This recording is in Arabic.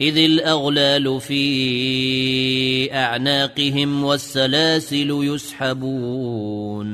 إذ الأغلال في أعناقهم والسلاسل يسحبون.